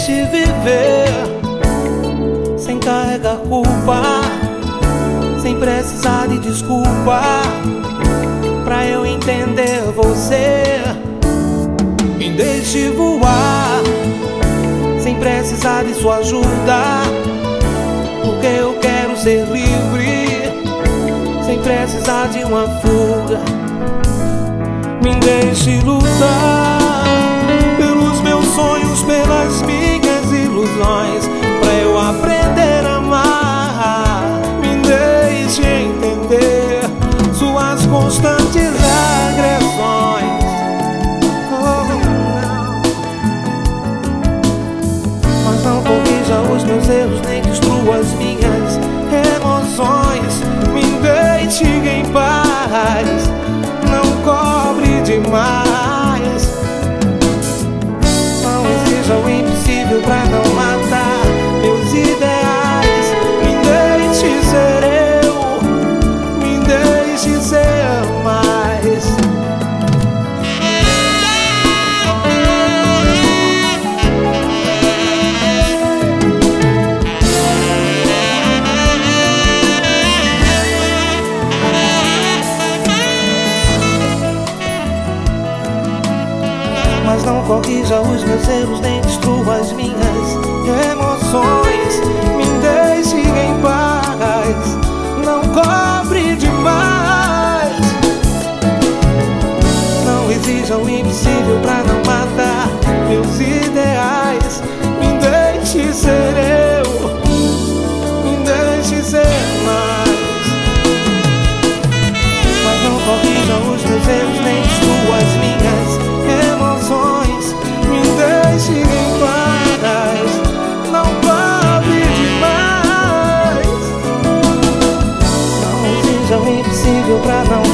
deixe viver sem carregar culpa, sem precisar de desculpa. Pra eu entender você, me deixe voar, sem precisar de sua ajuda. Porque eu quero ser livre, sem precisar de uma fuga. Me deixe lutar. Suas constantes agressões. Oh, não. Mas não corrija os meus erros, nem destrua as minhas emoções. Me deixe em paz, não cobre demais. Não exija o impossível pra não corrija os meus erros, nem destrua as minhas emoções. Me deixe em paz, não cobre demais. Não exija o impossível pra não matar meus ideais. Pra não